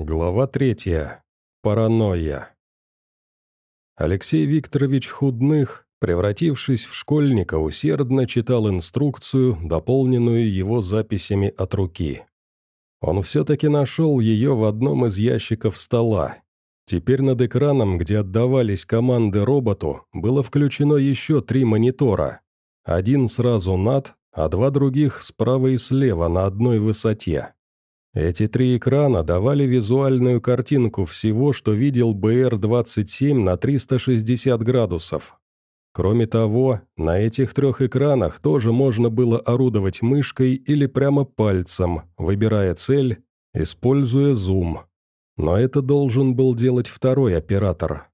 Глава третья. Паранойя. Алексей Викторович Худных, превратившись в школьника, усердно читал инструкцию, дополненную его записями от руки. Он все-таки нашел ее в одном из ящиков стола. Теперь над экраном, где отдавались команды роботу, было включено еще три монитора. Один сразу над, а два других справа и слева на одной высоте. Эти три экрана давали визуальную картинку всего, что видел БР-27 на 360 градусов. Кроме того, на этих трех экранах тоже можно было орудовать мышкой или прямо пальцем, выбирая цель, используя зум. Но это должен был делать второй оператор.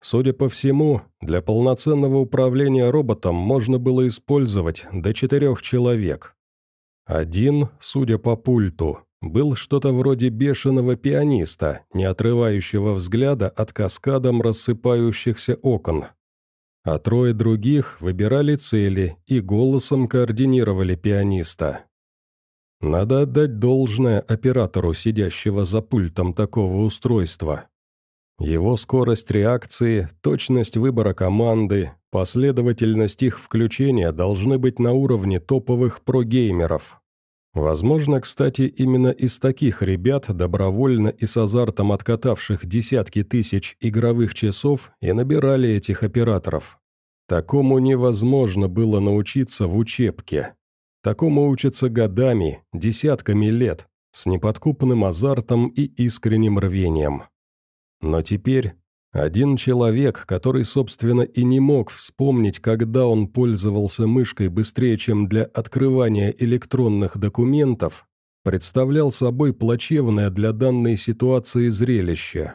Судя по всему, для полноценного управления роботом можно было использовать до четырех человек. Один, судя по пульту, был что-то вроде бешеного пианиста, не отрывающего взгляда от каскадом рассыпающихся окон. А трое других выбирали цели и голосом координировали пианиста. Надо отдать должное оператору, сидящего за пультом такого устройства. Его скорость реакции, точность выбора команды, последовательность их включения должны быть на уровне топовых прогеймеров. Возможно, кстати, именно из таких ребят, добровольно и с азартом откатавших десятки тысяч игровых часов, и набирали этих операторов. Такому невозможно было научиться в учебке. Такому учатся годами, десятками лет, с неподкупным азартом и искренним рвением. Но теперь один человек, который, собственно, и не мог вспомнить, когда он пользовался мышкой быстрее, чем для открывания электронных документов, представлял собой плачевное для данной ситуации зрелище.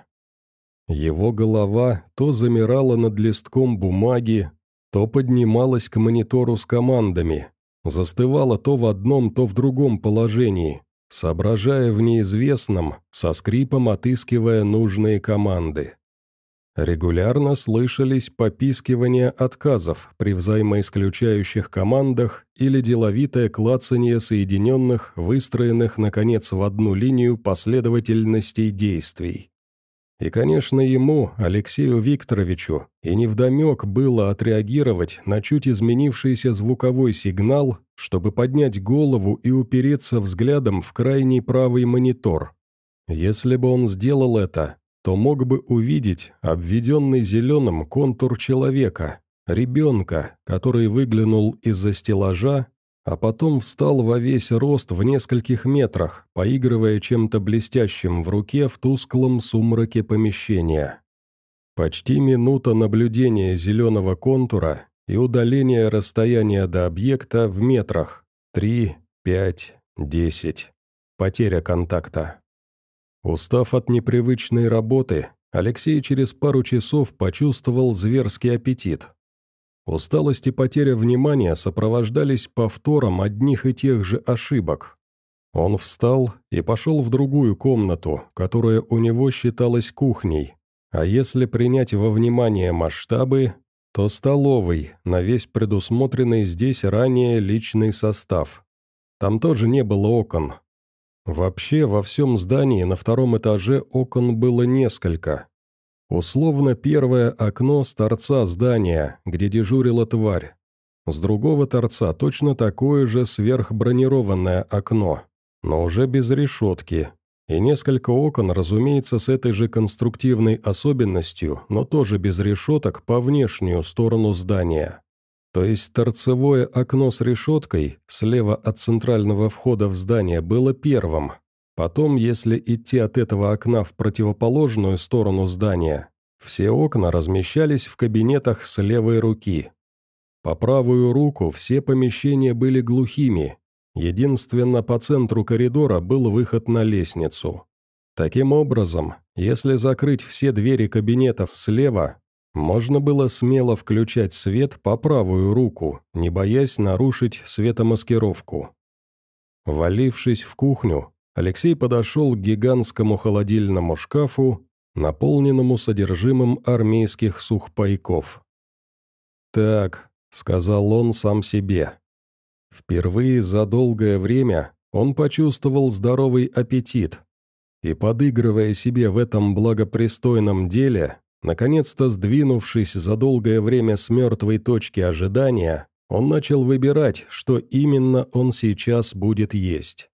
Его голова то замирала над листком бумаги, то поднималась к монитору с командами, застывала то в одном, то в другом положении, соображая в неизвестном, со скрипом отыскивая нужные команды. Регулярно слышались попискивания отказов при взаимоисключающих командах или деловитое клацанье соединенных, выстроенных, наконец, в одну линию последовательностей действий. И, конечно, ему, Алексею Викторовичу, и невдомек было отреагировать на чуть изменившийся звуковой сигнал, чтобы поднять голову и упереться взглядом в крайний правый монитор. Если бы он сделал это, то мог бы увидеть обведенный зеленым контур человека, ребенка, который выглянул из-за стеллажа, а потом встал во весь рост в нескольких метрах, поигрывая чем-то блестящим в руке в тусклом сумраке помещения. Почти минута наблюдения зеленого контура и удаления расстояния до объекта в метрах. Три, пять, десять. Потеря контакта. Устав от непривычной работы, Алексей через пару часов почувствовал зверский аппетит. Усталость и потеря внимания сопровождались повтором одних и тех же ошибок. Он встал и пошел в другую комнату, которая у него считалась кухней, а если принять во внимание масштабы, то столовой, на весь предусмотренный здесь ранее личный состав. Там тоже не было окон, Вообще, во всем здании на втором этаже окон было несколько. Условно первое окно с торца здания, где дежурила тварь. С другого торца точно такое же сверхбронированное окно, но уже без решетки. И несколько окон, разумеется, с этой же конструктивной особенностью, но тоже без решеток по внешнюю сторону здания. То есть торцевое окно с решеткой, слева от центрального входа в здание, было первым. Потом, если идти от этого окна в противоположную сторону здания, все окна размещались в кабинетах с левой руки. По правую руку все помещения были глухими. Единственно по центру коридора был выход на лестницу. Таким образом, если закрыть все двери кабинетов слева, можно было смело включать свет по правую руку, не боясь нарушить светомаскировку. Валившись в кухню, Алексей подошел к гигантскому холодильному шкафу, наполненному содержимым армейских сухпайков. «Так», — сказал он сам себе. Впервые за долгое время он почувствовал здоровый аппетит. и, подыгрывая себе в этом благопристойном деле, наконец-то сдвинувшись за долгое время с мертвой точки ожидания, он начал выбирать, что именно он сейчас будет есть.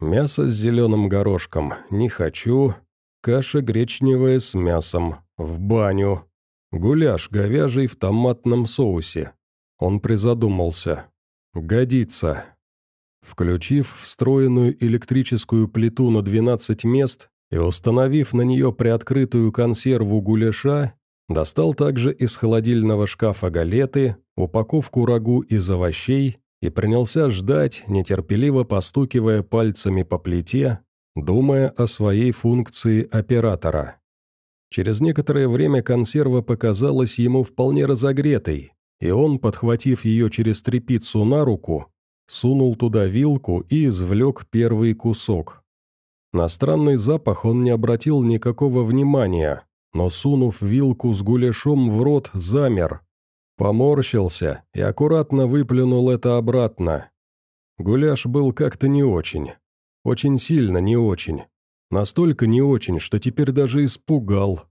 Мясо с зеленым горошком не хочу, каша гречневая с мясом, в баню, гуляш говяжий в томатном соусе. Он призадумался. Годится. Включив встроенную электрическую плиту на 12 мест и установив на нее приоткрытую консерву гуляша, достал также из холодильного шкафа галеты, упаковку рагу из овощей и принялся ждать, нетерпеливо постукивая пальцами по плите, думая о своей функции оператора. Через некоторое время консерва показалась ему вполне разогретой, и он, подхватив ее через трепицу на руку, сунул туда вилку и извлек первый кусок. На странный запах он не обратил никакого внимания, но, сунув вилку с гуляшом в рот, замер. Поморщился и аккуратно выплюнул это обратно. Гуляш был как-то не очень. Очень сильно не очень. Настолько не очень, что теперь даже испугал.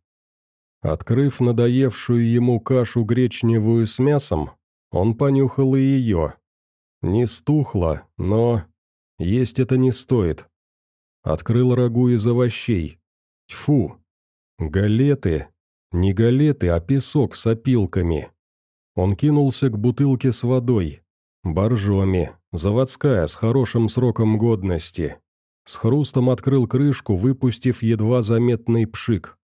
Открыв надоевшую ему кашу гречневую с мясом, он понюхал и ее. Не стухло, но... Есть это не стоит. Открыл рагу из овощей. Тьфу! Галеты. Не галеты, а песок с опилками. Он кинулся к бутылке с водой. Боржоми. Заводская, с хорошим сроком годности. С хрустом открыл крышку, выпустив едва заметный пшик.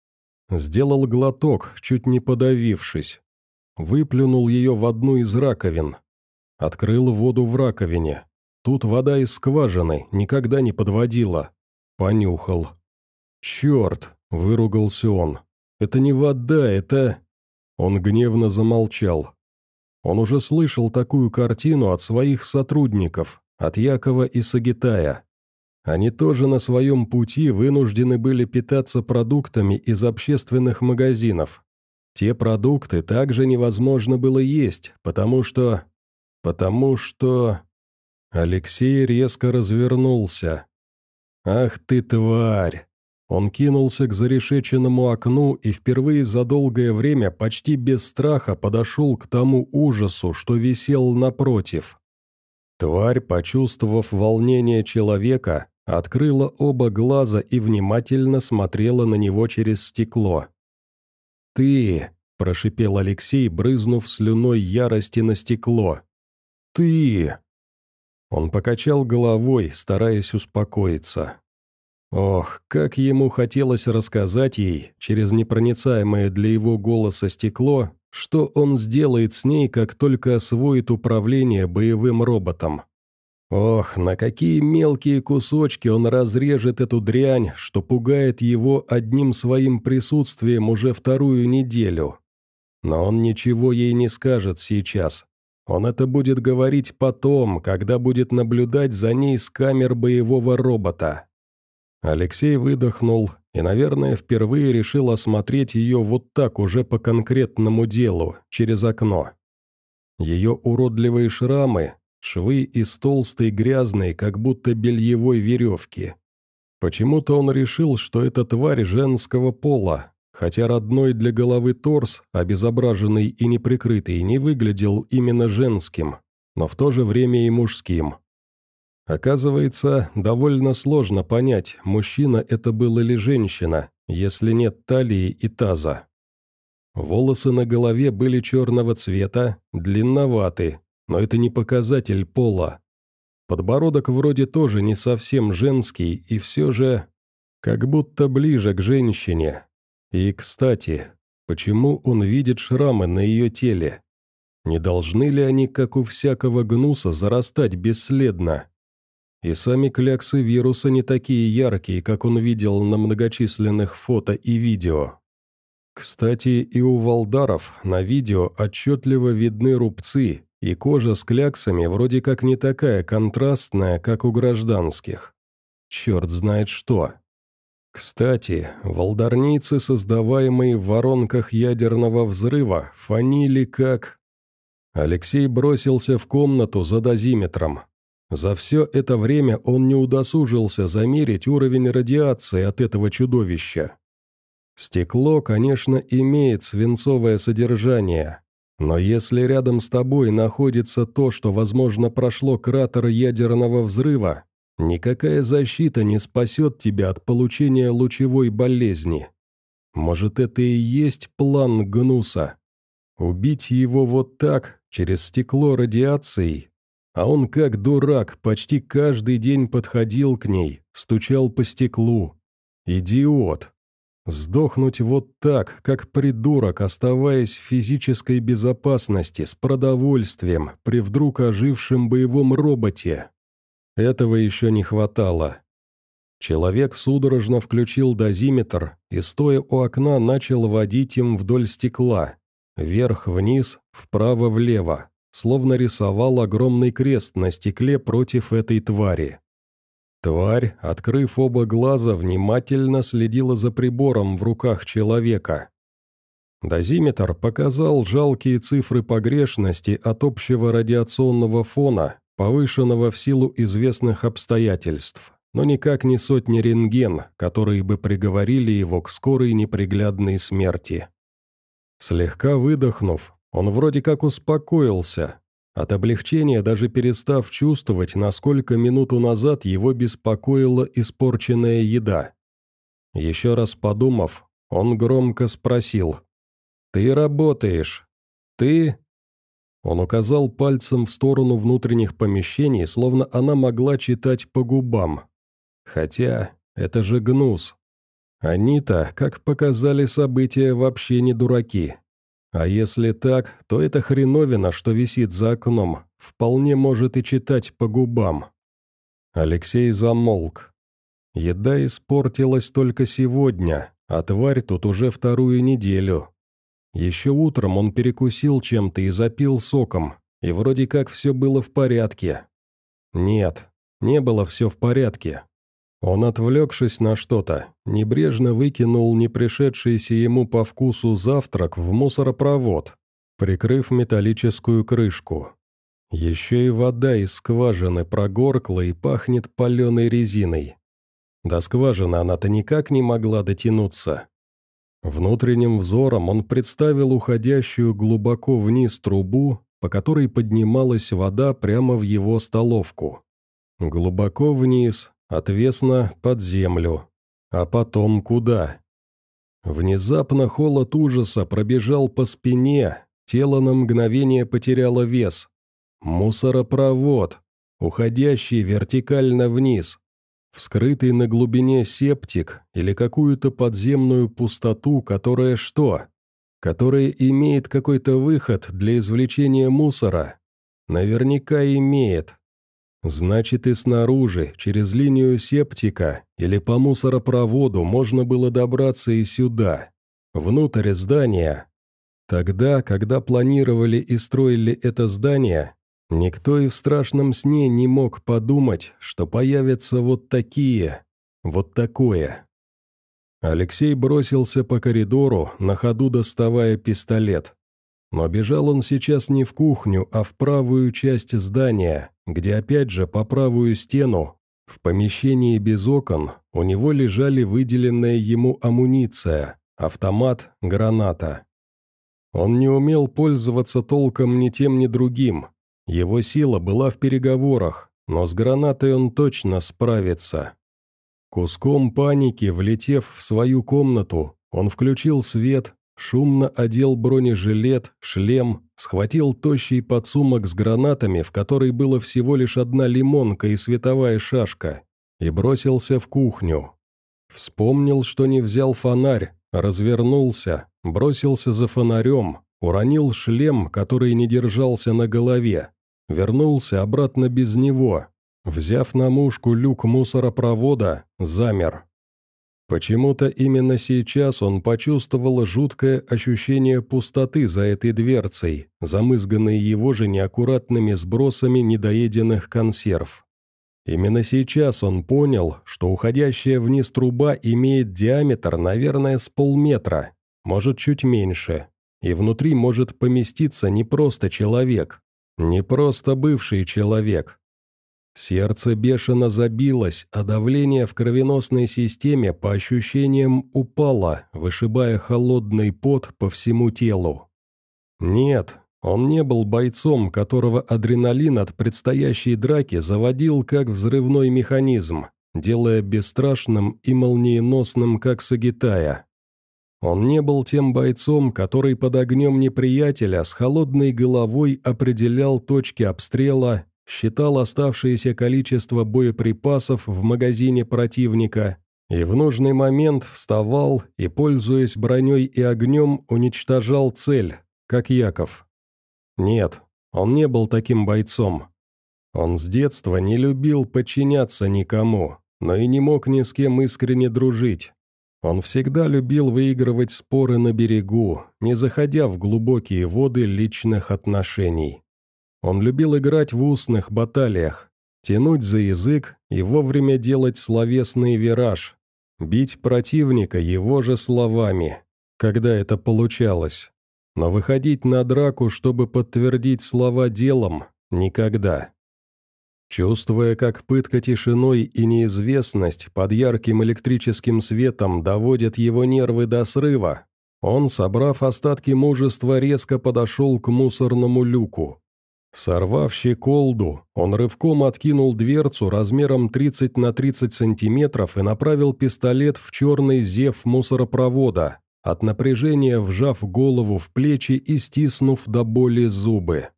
Сделал глоток, чуть не подавившись. Выплюнул ее в одну из раковин. Открыл воду в раковине. Тут вода из скважины, никогда не подводила. Понюхал. «Черт!» — выругался он. «Это не вода, это...» Он гневно замолчал. Он уже слышал такую картину от своих сотрудников, от Якова и Сагитая. Они тоже на своем пути вынуждены были питаться продуктами из общественных магазинов. Те продукты также невозможно было есть, потому что потому что...» Алексей резко развернулся. «Ах ты, тварь!» Он кинулся к зарешеченному окну и впервые за долгое время почти без страха подошел к тому ужасу, что висел напротив. Тварь, почувствовав волнение человека, открыла оба глаза и внимательно смотрела на него через стекло. «Ты!» – прошипел Алексей, брызнув слюной ярости на стекло ты...» Он покачал головой, стараясь успокоиться. Ох, как ему хотелось рассказать ей, через непроницаемое для его голоса стекло, что он сделает с ней, как только освоит управление боевым роботом. Ох, на какие мелкие кусочки он разрежет эту дрянь, что пугает его одним своим присутствием уже вторую неделю. Но он ничего ей не скажет сейчас, он это будет говорить потом, когда будет наблюдать за ней с камер боевого робота. Алексей выдохнул и, наверное, впервые решил осмотреть ее вот так уже по конкретному делу, через окно. Ее уродливые шрамы, швы из толстой грязной, как будто бельевой веревки. Почему-то он решил, что это тварь женского пола, Хотя родной для головы торс, обезображенный и неприкрытый, не выглядел именно женским, но в то же время и мужским. Оказывается, довольно сложно понять, мужчина это был или женщина, если нет талии и таза. Волосы на голове были черного цвета, длинноваты, но это не показатель пола. Подбородок вроде тоже не совсем женский и все же как будто ближе к женщине, и, кстати, почему он видит шрамы на ее теле? Не должны ли они, как у всякого гнуса, зарастать бесследно? И сами кляксы вируса не такие яркие, как он видел на многочисленных фото и видео. Кстати, и у Валдаров на видео отчетливо видны рубцы, и кожа с кляксами вроде как не такая контрастная, как у гражданских. Черт знает что. Кстати, волдарницы, создаваемые в воронках ядерного взрыва, фанили как... Алексей бросился в комнату за дозиметром. За все это время он не удосужился замерить уровень радиации от этого чудовища. Стекло, конечно, имеет свинцовое содержание, но если рядом с тобой находится то, что, возможно, прошло кратер ядерного взрыва, никакая защита не спасет тебя от получения лучевой болезни. Может, это и есть план Гнуса? Убить его вот так, через стекло радиацией? А он, как дурак, почти каждый день подходил к ней, стучал по стеклу. Идиот. Сдохнуть вот так, как придурок, оставаясь в физической безопасности, с продовольствием, при вдруг ожившем боевом роботе. Этого еще не хватало. Человек судорожно включил дозиметр и, стоя у окна, начал водить им вдоль стекла. Вверх-вниз, вправо-влево, словно рисовал огромный крест на стекле против этой твари. Тварь, открыв оба глаза, внимательно следила за прибором в руках человека. Дозиметр показал жалкие цифры погрешности от общего радиационного фона, повышенного в силу известных обстоятельств, но никак не сотни рентген, которые бы приговорили его к скорой неприглядной смерти. Слегка выдохнув, он вроде как успокоился, от облегчения даже перестав чувствовать, насколько минуту назад его беспокоила испорченная еда. Еще раз подумав, он громко спросил. «Ты работаешь? Ты...» Он указал пальцем в сторону внутренних помещений, словно она могла читать по губам. Хотя это же гнус. Они-то, как показали события, вообще не дураки. А если так, то эта хреновина, что висит за окном, вполне может и читать по губам. Алексей замолк. Еда испортилась только сегодня, а тварь тут уже вторую неделю. Еще утром он перекусил чем-то и запил соком, и вроде как все было в порядке. Нет, не было все в порядке. Он, отвлекшись на что-то, небрежно выкинул не пришедшийся ему по вкусу завтрак в мусоропровод, прикрыв металлическую крышку. Еще и вода из скважины прогоркла и пахнет паленой резиной. До скважины она-то никак не могла дотянуться. Внутренним взором он представил уходящую глубоко вниз трубу, по которой поднималась вода прямо в его столовку. Глубоко вниз, отвесно под землю. А потом куда? Внезапно холод ужаса пробежал по спине, тело на мгновение потеряло вес. Мусоропровод, уходящий вертикально вниз. Вскрытый на глубине септик или какую-то подземную пустоту, которая что? Которая имеет какой-то выход для извлечения мусора? Наверняка имеет, Значит, и снаружи, через линию септика или по мусоропроводу можно было добраться и сюда, внутрь здания. Тогда, когда планировали и строили это здание, никто и в страшном сне не мог подумать, что появятся вот такие, вот такое. Алексей бросился по коридору, на ходу доставая пистолет. Но бежал он сейчас не в кухню, а в правую часть здания, где опять же по правую стену, в помещении без окон, у него лежали выделенная ему амуниция, автомат, граната. Он не умел пользоваться толком ни тем, ни другим. Его сила была в переговорах, но с гранатой он точно справится. Куском паники, влетев в свою комнату, он включил свет, Шумно одел бронежилет, шлем, схватил тощий подсумок с гранатами, в которой было всего лишь одна лимонка и световая шашка, и бросился в кухню. Вспомнил, что не взял фонарь, развернулся, бросился за фонарем, уронил шлем, который не держался на голове, вернулся обратно без него, взяв на мушку люк мусоропровода, замер. Почему-то именно сейчас он почувствовал жуткое ощущение пустоты за этой дверцей, замызганной его же неаккуратными сбросами недоеденных консерв. Именно сейчас он понял, что уходящая вниз труба имеет диаметр, наверное, с полметра, может, чуть меньше, и внутри может поместиться не просто человек, не просто бывший человек. Сердце бешено забилось, а давление в кровеносной системе по ощущениям упало, вышибая холодный пот по всему телу. Нет, он не был бойцом, которого адреналин от предстоящей драки заводил как взрывной механизм, делая бесстрашным и молниеносным, как Сагитая. Он не был тем бойцом, который под огнем неприятеля с холодной головой определял точки обстрела считал оставшееся количество боеприпасов в магазине противника и в нужный момент вставал и, пользуясь броней и огнем, уничтожал цель, как Яков. Нет, он не был таким бойцом. Он с детства не любил подчиняться никому, но и не мог ни с кем искренне дружить. Он всегда любил выигрывать споры на берегу, не заходя в глубокие воды личных отношений. Он любил играть в устных баталиях, тянуть за язык и вовремя делать словесный вираж, бить противника его же словами, когда это получалось. Но выходить на драку, чтобы подтвердить слова делом, никогда. Чувствуя, как пытка тишиной и неизвестность под ярким электрическим светом доводят его нервы до срыва, он, собрав остатки мужества, резко подошел к мусорному люку. Сорвав щеколду, он рывком откинул дверцу размером 30 на 30 сантиметров и направил пистолет в черный зев мусоропровода, от напряжения вжав голову в плечи и стиснув до боли зубы.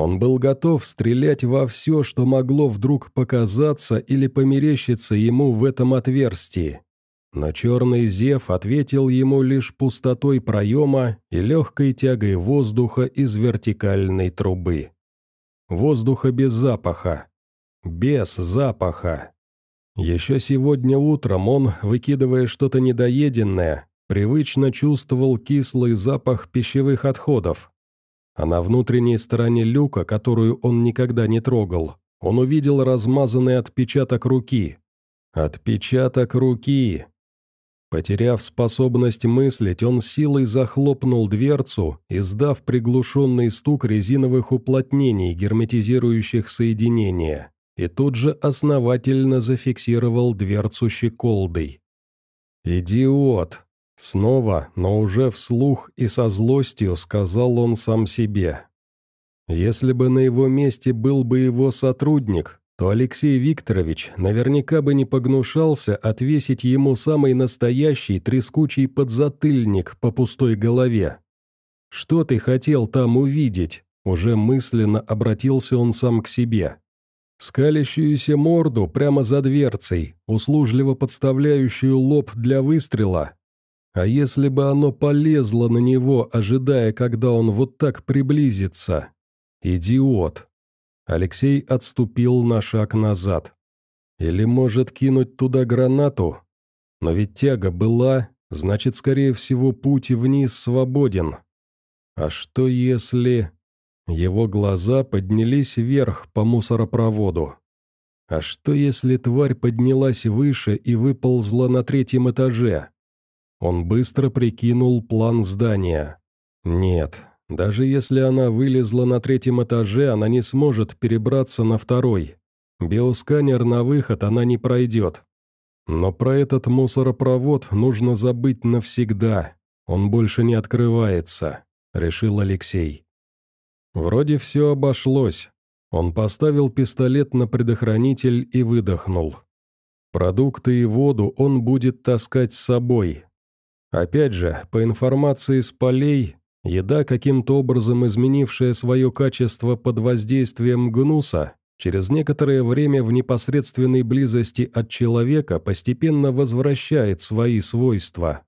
Он был готов стрелять во все, что могло вдруг показаться или померещиться ему в этом отверстии. Но черный зев ответил ему лишь пустотой проема и легкой тягой воздуха из вертикальной трубы. Воздуха без запаха. Без запаха. Еще сегодня утром он, выкидывая что-то недоеденное, привычно чувствовал кислый запах пищевых отходов. А на внутренней стороне люка, которую он никогда не трогал, он увидел размазанный отпечаток руки. Отпечаток руки. Потеряв способность мыслить, он силой захлопнул дверцу, издав приглушенный стук резиновых уплотнений, герметизирующих соединения, и тут же основательно зафиксировал дверцу щеколдой. «Идиот!» Снова, но уже вслух и со злостью сказал он сам себе. Если бы на его месте был бы его сотрудник, то Алексей Викторович наверняка бы не погнушался отвесить ему самый настоящий трескучий подзатыльник по пустой голове. «Что ты хотел там увидеть?» Уже мысленно обратился он сам к себе. Скалящуюся морду прямо за дверцей, услужливо подставляющую лоб для выстрела. А если бы оно полезло на него, ожидая, когда он вот так приблизится? Идиот. Алексей отступил на шаг назад. Или может кинуть туда гранату? Но ведь тяга была, значит, скорее всего, путь вниз свободен. А что если... Его глаза поднялись вверх по мусоропроводу. А что если тварь поднялась выше и выползла на третьем этаже? Он быстро прикинул план здания. Нет, даже если она вылезла на третьем этаже, она не сможет перебраться на второй. Биосканер на выход она не пройдет. Но про этот мусоропровод нужно забыть навсегда. Он больше не открывается, решил Алексей. Вроде все обошлось. Он поставил пистолет на предохранитель и выдохнул. Продукты и воду он будет таскать с собой. Опять же, по информации с полей, Еда, каким-то образом изменившая свое качество под воздействием гнуса, через некоторое время в непосредственной близости от человека постепенно возвращает свои свойства.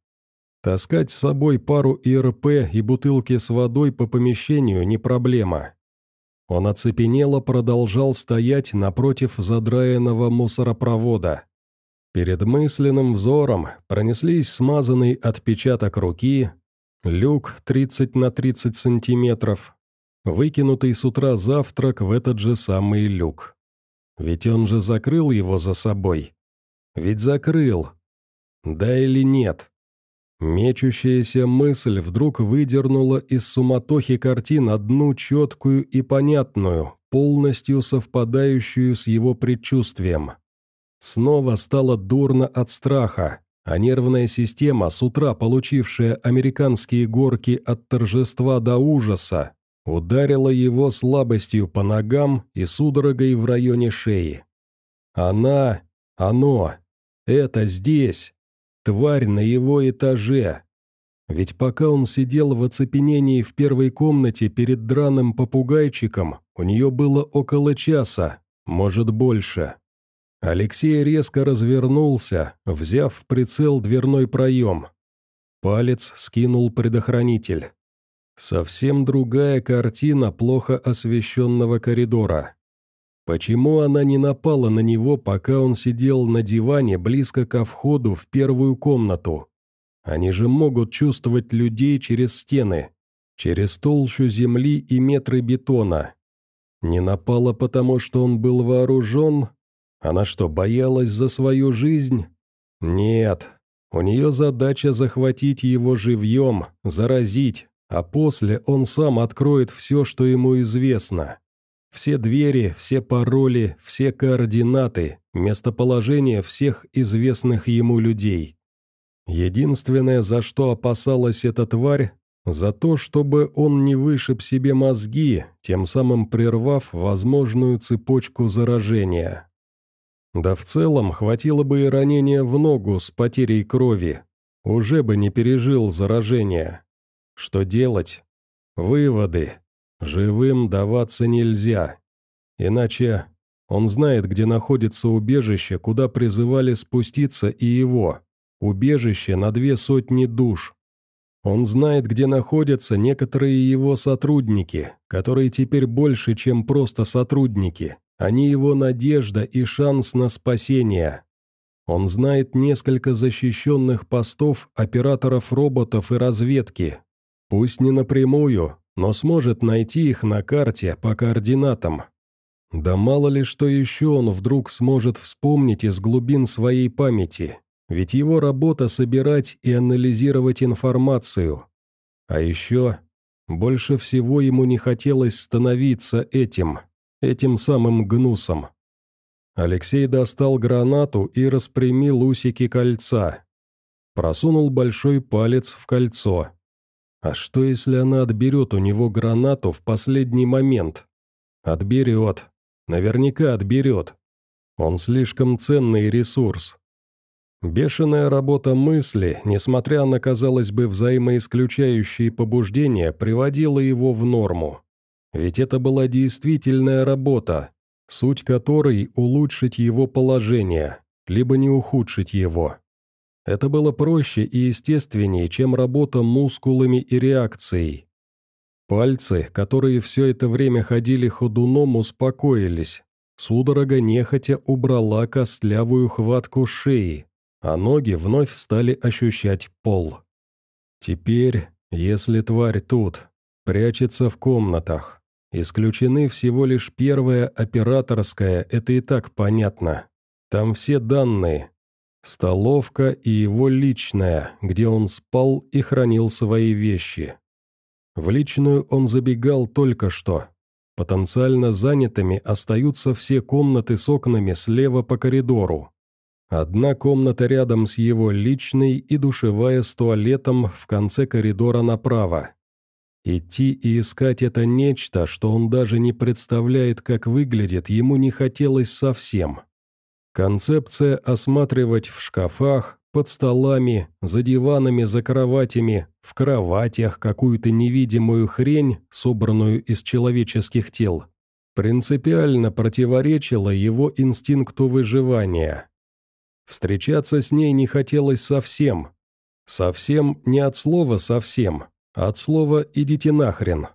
Таскать с собой пару ИРП и бутылки с водой по помещению не проблема. Он оцепенело продолжал стоять напротив задраенного мусоропровода. Перед мысленным взором пронеслись смазанный отпечаток руки, Люк 30 на 30 сантиметров. Выкинутый с утра завтрак в этот же самый люк. Ведь он же закрыл его за собой. Ведь закрыл. Да или нет? Мечущаяся мысль вдруг выдернула из суматохи картин одну четкую и понятную, полностью совпадающую с его предчувствием. Снова стало дурно от страха, а нервная система, с утра получившая американские горки от торжества до ужаса, ударила его слабостью по ногам и судорогой в районе шеи. Она, оно, это здесь, тварь на его этаже. Ведь пока он сидел в оцепенении в первой комнате перед драным попугайчиком, у нее было около часа, может больше. Алексей резко развернулся, взяв в прицел дверной проем. Палец скинул предохранитель. Совсем другая картина плохо освещенного коридора. Почему она не напала на него, пока он сидел на диване близко ко входу в первую комнату? Они же могут чувствовать людей через стены, через толщу земли и метры бетона. Не напала, потому что он был вооружен? Она что, боялась за свою жизнь? Нет. У нее задача захватить его живьем, заразить, а после он сам откроет все, что ему известно. Все двери, все пароли, все координаты, местоположение всех известных ему людей. Единственное, за что опасалась эта тварь, за то, чтобы он не вышиб себе мозги, тем самым прервав возможную цепочку заражения. Да в целом хватило бы и ранения в ногу с потерей крови, уже бы не пережил заражение. Что делать? Выводы. Живым даваться нельзя. Иначе он знает, где находится убежище, куда призывали спуститься и его. Убежище на две сотни душ. Он знает, где находятся некоторые его сотрудники, которые теперь больше, чем просто сотрудники. Они его надежда и шанс на спасение. Он знает несколько защищенных постов операторов роботов и разведки. Пусть не напрямую, но сможет найти их на карте по координатам. Да мало ли что еще он вдруг сможет вспомнить из глубин своей памяти, ведь его работа собирать и анализировать информацию. А еще больше всего ему не хотелось становиться этим, этим самым гнусом. Алексей достал гранату и распрямил усики кольца. Просунул большой палец в кольцо. А что, если она отберет у него гранату в последний момент? Отберет. Наверняка отберет. Он слишком ценный ресурс. Бешеная работа мысли, несмотря на, казалось бы, взаимоисключающие побуждения, приводила его в норму. Ведь это была действительная работа, суть которой – улучшить его положение, либо не ухудшить его. Это было проще и естественнее, чем работа мускулами и реакцией. Пальцы, которые все это время ходили ходуном, успокоились. Судорога нехотя убрала костлявую хватку шеи, а ноги вновь стали ощущать пол. Теперь, если тварь тут, прячется в комнатах, исключены всего лишь первая операторская, это и так понятно. Там все данные, Столовка и его личная, где он спал и хранил свои вещи. В личную он забегал только что. Потенциально занятыми остаются все комнаты с окнами слева по коридору. Одна комната рядом с его личной и душевая с туалетом в конце коридора направо. Идти и искать это нечто, что он даже не представляет, как выглядит, ему не хотелось совсем. Концепция осматривать в шкафах, под столами, за диванами, за кроватями, в кроватях какую-то невидимую хрень, собранную из человеческих тел, принципиально противоречила его инстинкту выживания. Встречаться с ней не хотелось совсем. Совсем не от слова «совсем», от слова «идите нахрен».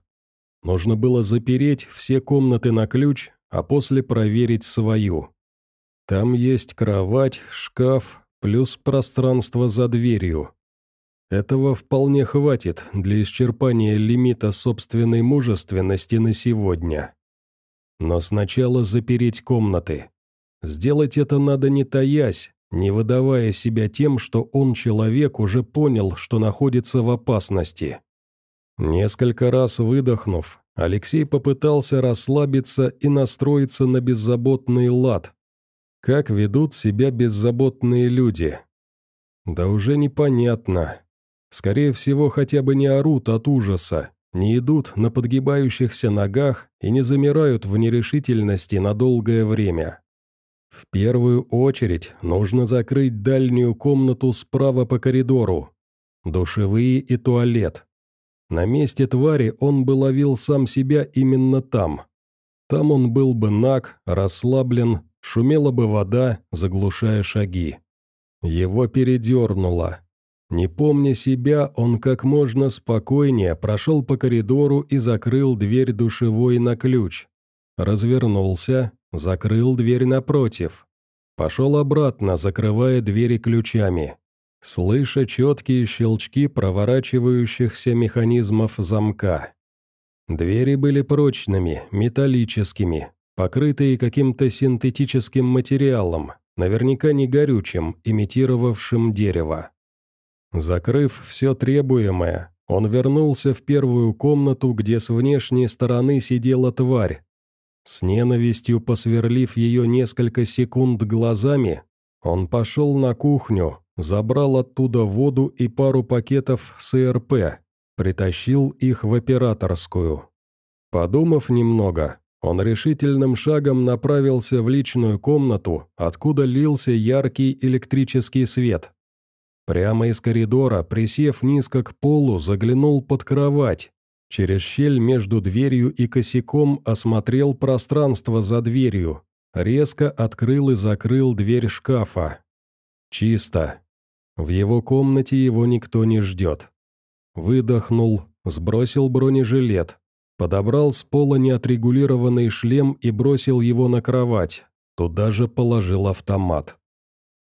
Нужно было запереть все комнаты на ключ, а после проверить свою. Там есть кровать, шкаф, плюс пространство за дверью. Этого вполне хватит для исчерпания лимита собственной мужественности на сегодня. Но сначала запереть комнаты. Сделать это надо не таясь, не выдавая себя тем, что он, человек, уже понял, что находится в опасности. Несколько раз выдохнув, Алексей попытался расслабиться и настроиться на беззаботный лад. Как ведут себя беззаботные люди? Да уже непонятно. Скорее всего, хотя бы не орут от ужаса, не идут на подгибающихся ногах и не замирают в нерешительности на долгое время. В первую очередь нужно закрыть дальнюю комнату справа по коридору. Душевые и туалет. На месте твари он бы ловил сам себя именно там. Там он был бы наг, расслаблен, шумела бы вода, заглушая шаги. Его передернуло. Не помня себя, он как можно спокойнее прошел по коридору и закрыл дверь душевой на ключ. Развернулся, закрыл дверь напротив. Пошел обратно, закрывая двери ключами. Слыша четкие щелчки проворачивающихся механизмов замка. Двери были прочными, металлическими, покрытые каким-то синтетическим материалом, наверняка не горючим, имитировавшим дерево. Закрыв все требуемое, он вернулся в первую комнату, где с внешней стороны сидела тварь. С ненавистью посверлив ее несколько секунд глазами, он пошел на кухню, забрал оттуда воду и пару пакетов СРП, притащил их в операторскую. Подумав немного, он решительным шагом направился в личную комнату, откуда лился яркий электрический свет. Прямо из коридора, присев низко к полу, заглянул под кровать. Через щель между дверью и косяком осмотрел пространство за дверью. Резко открыл и закрыл дверь шкафа. Чисто. В его комнате его никто не ждет. Выдохнул, сбросил бронежилет, подобрал с пола неотрегулированный шлем и бросил его на кровать. Туда же положил автомат.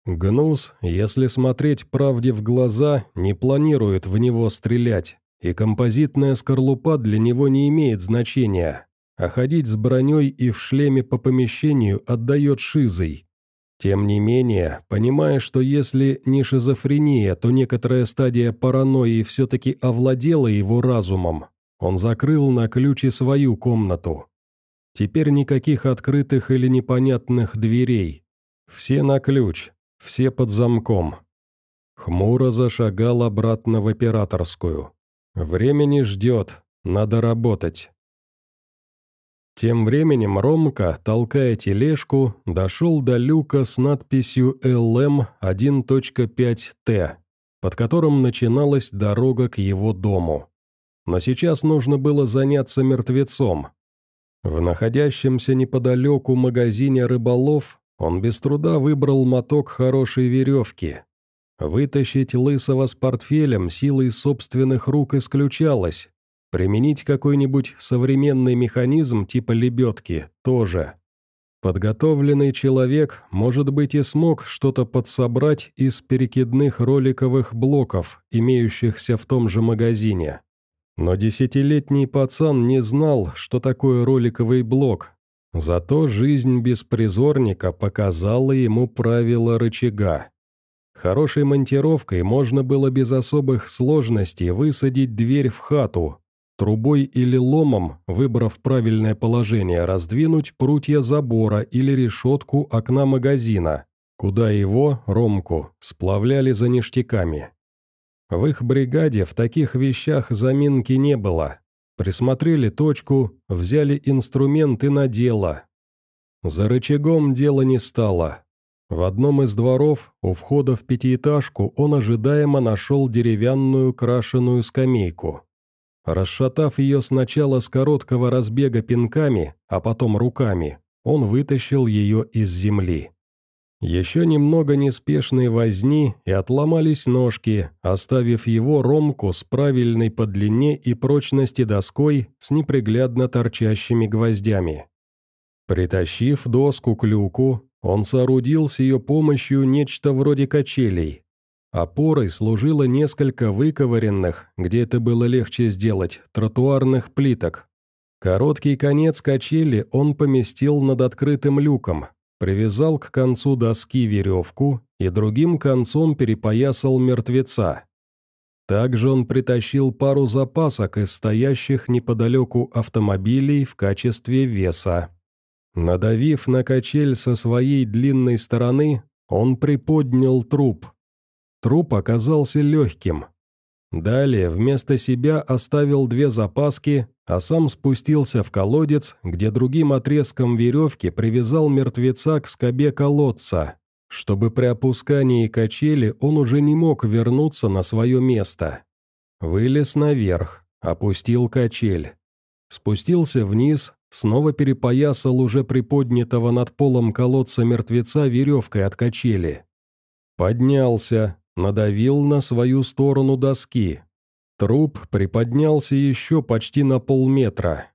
Гнус, если смотреть правде в глаза, не планирует в него стрелять, и композитная скорлупа для него не имеет значения, а ходить с броней и в шлеме по помещению отдает шизой. Тем не менее, понимая, что если не шизофрения, то некоторая стадия паранойи все-таки овладела его разумом, он закрыл на ключе свою комнату. Теперь никаких открытых или непонятных дверей. Все на ключ, все под замком. Хмуро зашагал обратно в операторскую. Времени ждет, надо работать. Тем временем Ромка, толкая тележку, дошел до люка с надписью «ЛМ 1.5Т», под которым начиналась дорога к его дому. Но сейчас нужно было заняться мертвецом. В находящемся неподалеку магазине «Рыболов» Он без труда выбрал моток хорошей веревки. Вытащить Лысого с портфелем силой собственных рук исключалось. Применить какой-нибудь современный механизм типа лебедки тоже. Подготовленный человек, может быть, и смог что-то подсобрать из перекидных роликовых блоков, имеющихся в том же магазине. Но десятилетний пацан не знал, что такое роликовый блок, Зато жизнь беспризорника показала ему правила рычага. Хорошей монтировкой можно было без особых сложностей высадить дверь в хату, трубой или ломом, выбрав правильное положение, раздвинуть прутья забора или решетку окна магазина, куда его, Ромку, сплавляли за ништяками. В их бригаде в таких вещах заминки не было, Присмотрели точку, взяли инструмент и на дело. За рычагом дело не стало. В одном из дворов, у входа в пятиэтажку, он ожидаемо нашел деревянную крашеную скамейку. Расшатав ее сначала с короткого разбега пинками, а потом руками, он вытащил ее из земли. Еще немного неспешной возни, и отломались ножки, оставив его ромку с правильной по длине и прочности доской с неприглядно торчащими гвоздями. Притащив доску к люку, он соорудил с ее помощью нечто вроде качелей. Опорой служило несколько выковыренных, где это было легче сделать, тротуарных плиток. Короткий конец качели он поместил над открытым люком, привязал к концу доски веревку и другим концом перепоясал мертвеца. Также он притащил пару запасок из стоящих неподалеку автомобилей в качестве веса. Надавив на качель со своей длинной стороны, он приподнял труп. Труп оказался легким. Далее вместо себя оставил две запаски, а сам спустился в колодец, где другим отрезком веревки привязал мертвеца к скобе колодца, чтобы при опускании качели он уже не мог вернуться на свое место. Вылез наверх, опустил качель. Спустился вниз, снова перепоясал уже приподнятого над полом колодца мертвеца веревкой от качели. Поднялся, надавил на свою сторону доски. Труп приподнялся еще почти на полметра.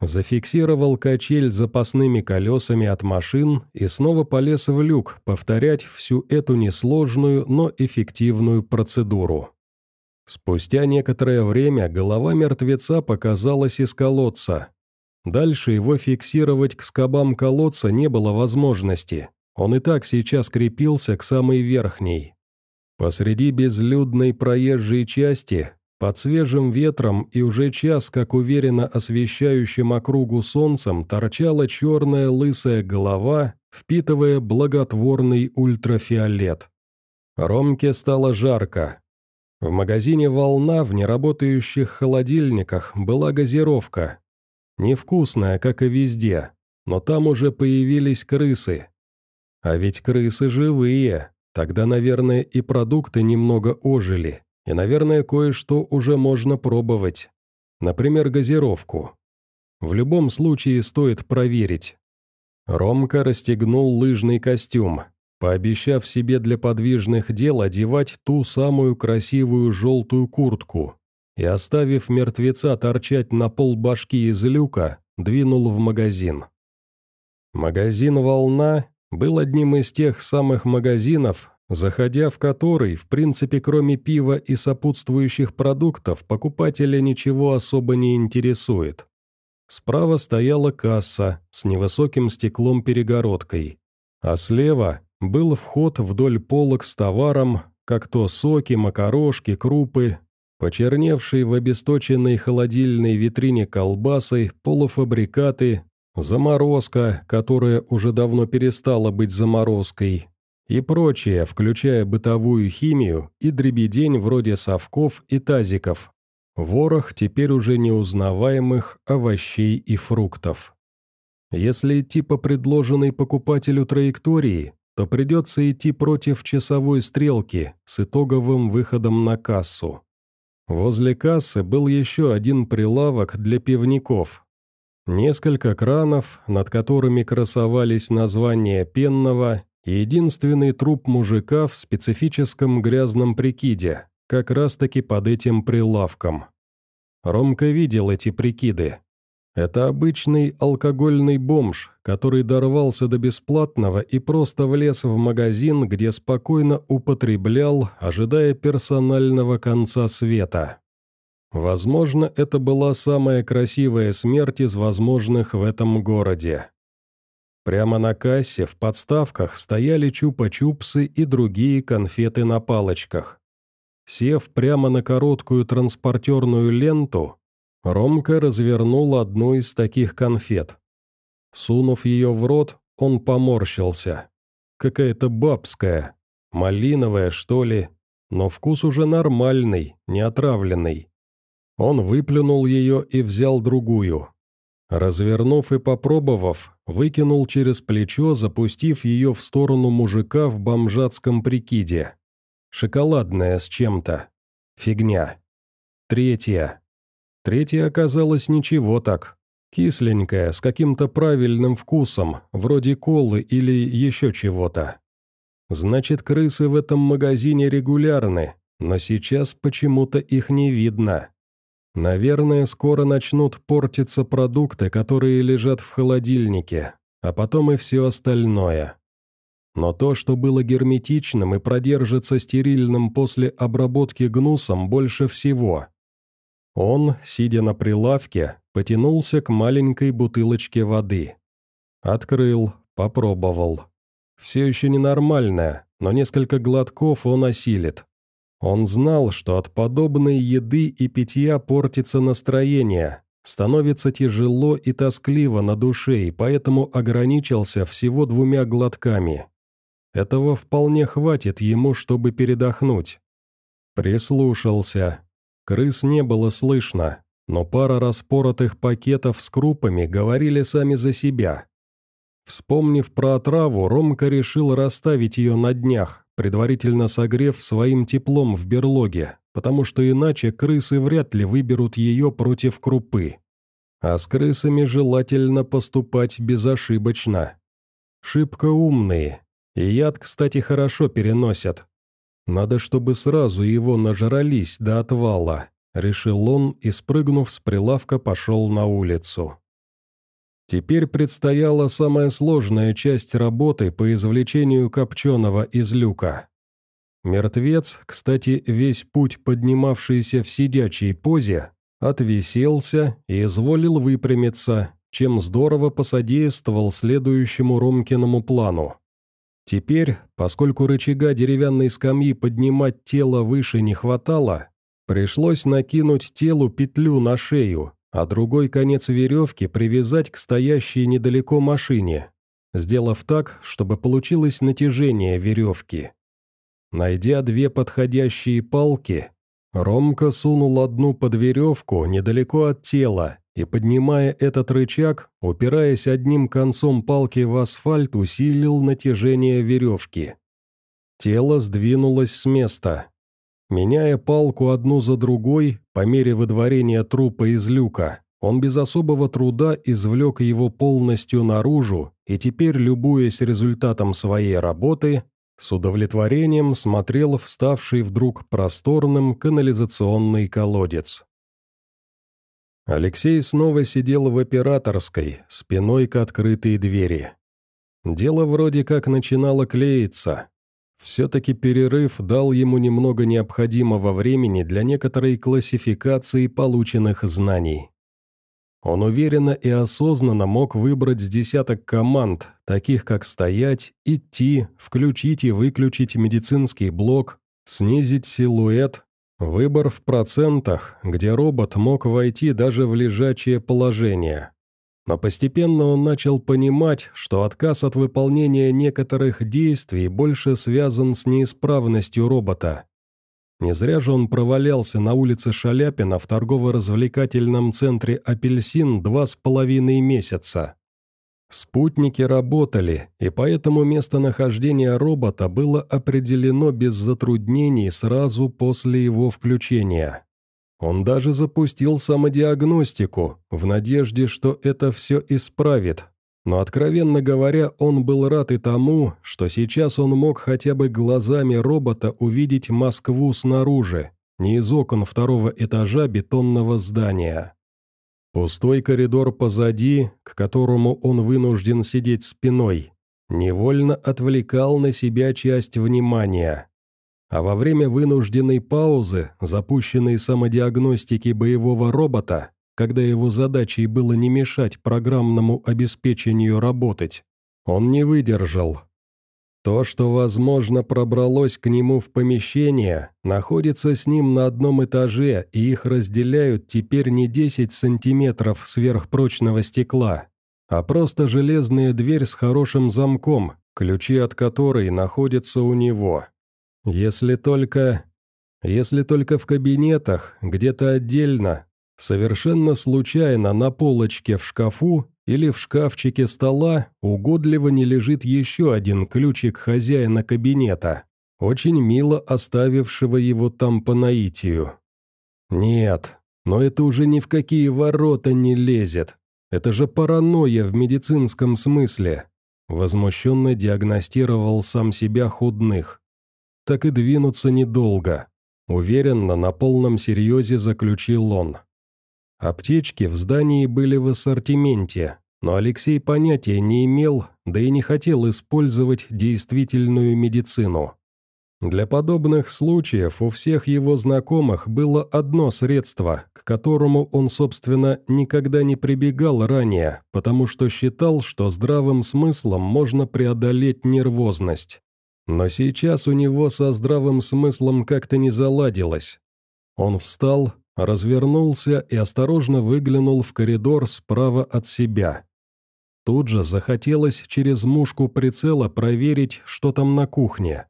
Зафиксировал качель запасными колесами от машин и снова полез в люк повторять всю эту несложную, но эффективную процедуру. Спустя некоторое время голова мертвеца показалась из колодца. Дальше его фиксировать к скобам колодца не было возможности. Он и так сейчас крепился к самой верхней. Посреди безлюдной проезжей части, под свежим ветром и уже час, как уверенно освещающим округу солнцем, торчала черная лысая голова, впитывая благотворный ультрафиолет. Ромке стало жарко, в магазине «Волна» в неработающих холодильниках была газировка. Невкусная, как и везде, но там уже появились крысы. А ведь крысы живые, тогда, наверное, и продукты немного ожили, и, наверное, кое-что уже можно пробовать. Например, газировку. В любом случае стоит проверить. Ромка расстегнул лыжный костюм, пообещав себе для подвижных дел одевать ту самую красивую желтую куртку, и, оставив мертвеца торчать на пол башки из люка, двинул в магазин. Магазин «Волна» был одним из тех самых магазинов, заходя в который, в принципе, кроме пива и сопутствующих продуктов, покупателя ничего особо не интересует. Справа стояла касса с невысоким стеклом-перегородкой, а слева был вход вдоль полок с товаром, как то соки, макарошки, крупы, почерневшие в обесточенной холодильной витрине колбасы, полуфабрикаты, заморозка, которая уже давно перестала быть заморозкой, и прочее, включая бытовую химию и дребедень вроде совков и тазиков, ворох теперь уже неузнаваемых овощей и фруктов. Если идти по предложенной покупателю траектории, то придется идти против часовой стрелки с итоговым выходом на кассу. Возле кассы был еще один прилавок для пивников. Несколько кранов, над которыми красовались названия пенного, и единственный труп мужика в специфическом грязном прикиде, как раз-таки под этим прилавком. Ромка видел эти прикиды. Это обычный алкогольный бомж, который дорвался до бесплатного и просто влез в магазин, где спокойно употреблял, ожидая персонального конца света. Возможно, это была самая красивая смерть из возможных в этом городе. Прямо на кассе в подставках стояли чупа-чупсы и другие конфеты на палочках. Сев прямо на короткую транспортерную ленту, Ромка развернул одну из таких конфет. Сунув ее в рот, он поморщился. Какая-то бабская, малиновая, что ли, но вкус уже нормальный, не отравленный. Он выплюнул ее и взял другую. Развернув и попробовав, выкинул через плечо, запустив ее в сторону мужика в бомжатском прикиде. Шоколадная с чем-то. Фигня. Третья. Третья оказалась ничего так. Кисленькая, с каким-то правильным вкусом, вроде колы или еще чего-то. Значит, крысы в этом магазине регулярны, но сейчас почему-то их не видно. Наверное, скоро начнут портиться продукты, которые лежат в холодильнике, а потом и все остальное. Но то, что было герметичным и продержится стерильным после обработки гнусом больше всего – он, сидя на прилавке, потянулся к маленькой бутылочке воды. Открыл, попробовал. Все еще ненормальное, но несколько глотков он осилит. Он знал, что от подобной еды и питья портится настроение, становится тяжело и тоскливо на душе, и поэтому ограничился всего двумя глотками. Этого вполне хватит ему, чтобы передохнуть. Прислушался. Крыс не было слышно, но пара распоротых пакетов с крупами говорили сами за себя. Вспомнив про отраву, Ромка решил расставить ее на днях, предварительно согрев своим теплом в берлоге, потому что иначе крысы вряд ли выберут ее против крупы. А с крысами желательно поступать безошибочно. Шибко умные, и яд, кстати, хорошо переносят. Надо, чтобы сразу его нажрались до отвала, решил он и, спрыгнув с прилавка, пошел на улицу. Теперь предстояла самая сложная часть работы по извлечению копченого из люка. Мертвец, кстати, весь путь поднимавшийся в сидячей позе, отвиселся и изволил выпрямиться, чем здорово посодействовал следующему Ромкиному плану. Теперь, поскольку рычага деревянной скамьи поднимать тело выше не хватало, пришлось накинуть телу петлю на шею, а другой конец веревки привязать к стоящей недалеко машине, сделав так, чтобы получилось натяжение веревки. Найдя две подходящие палки, Ромка сунул одну под веревку недалеко от тела и, поднимая этот рычаг, упираясь одним концом палки в асфальт, усилил натяжение веревки. Тело сдвинулось с места, Меняя палку одну за другой, по мере выдворения трупа из люка, он без особого труда извлек его полностью наружу и теперь, любуясь результатом своей работы, с удовлетворением смотрел вставший вдруг просторным канализационный колодец. Алексей снова сидел в операторской, спиной к открытой двери. Дело вроде как начинало клеиться, все-таки перерыв дал ему немного необходимого времени для некоторой классификации полученных знаний. Он уверенно и осознанно мог выбрать с десяток команд, таких как стоять, идти, включить и выключить медицинский блок, снизить силуэт, выбор в процентах, где робот мог войти даже в лежачее положение. Но постепенно он начал понимать, что отказ от выполнения некоторых действий больше связан с неисправностью робота. Не зря же он провалялся на улице Шаляпина в торгово-развлекательном центре «Апельсин» два с половиной месяца. Спутники работали, и поэтому местонахождение робота было определено без затруднений сразу после его включения. Он даже запустил самодиагностику, в надежде, что это все исправит. Но, откровенно говоря, он был рад и тому, что сейчас он мог хотя бы глазами робота увидеть Москву снаружи, не из окон второго этажа бетонного здания. Пустой коридор позади, к которому он вынужден сидеть спиной, невольно отвлекал на себя часть внимания а во время вынужденной паузы, запущенной самодиагностики боевого робота, когда его задачей было не мешать программному обеспечению работать, он не выдержал. То, что, возможно, пробралось к нему в помещение, находится с ним на одном этаже, и их разделяют теперь не 10 сантиметров сверхпрочного стекла, а просто железная дверь с хорошим замком, ключи от которой находятся у него. Если только... Если только в кабинетах, где-то отдельно, совершенно случайно на полочке в шкафу или в шкафчике стола угодливо не лежит еще один ключик хозяина кабинета, очень мило оставившего его там по наитию. Нет, но это уже ни в какие ворота не лезет. Это же паранойя в медицинском смысле. Возмущенно диагностировал сам себя худных так и двинуться недолго. Уверенно, на полном серьезе заключил он. Аптечки в здании были в ассортименте, но Алексей понятия не имел, да и не хотел использовать действительную медицину. Для подобных случаев у всех его знакомых было одно средство, к которому он, собственно, никогда не прибегал ранее, потому что считал, что здравым смыслом можно преодолеть нервозность. Но сейчас у него со здравым смыслом как-то не заладилось. Он встал, развернулся и осторожно выглянул в коридор справа от себя. Тут же захотелось через мушку прицела проверить, что там на кухне.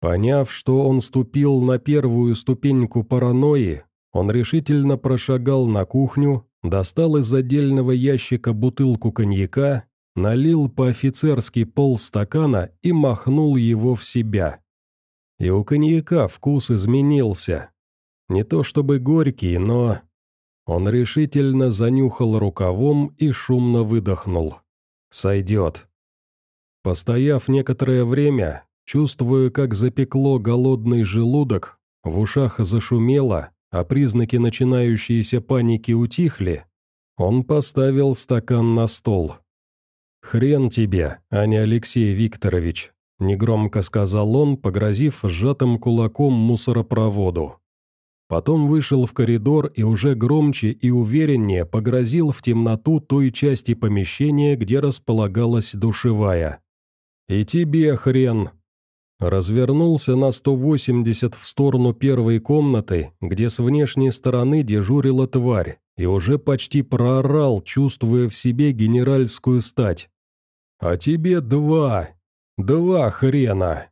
Поняв, что он ступил на первую ступеньку паранойи, он решительно прошагал на кухню, достал из отдельного ящика бутылку коньяка, налил по-офицерски полстакана и махнул его в себя. И у коньяка вкус изменился. Не то чтобы горький, но... Он решительно занюхал рукавом и шумно выдохнул. Сойдет. Постояв некоторое время, чувствуя, как запекло голодный желудок, в ушах зашумело, а признаки начинающейся паники утихли, он поставил стакан на стол. «Хрен тебе, а не Алексей Викторович», — негромко сказал он, погрозив сжатым кулаком мусоропроводу. Потом вышел в коридор и уже громче и увереннее погрозил в темноту той части помещения, где располагалась душевая. «И тебе хрен!» Развернулся на 180 в сторону первой комнаты, где с внешней стороны дежурила тварь, и уже почти проорал, чувствуя в себе генеральскую стать. «А тебе два! Два хрена!»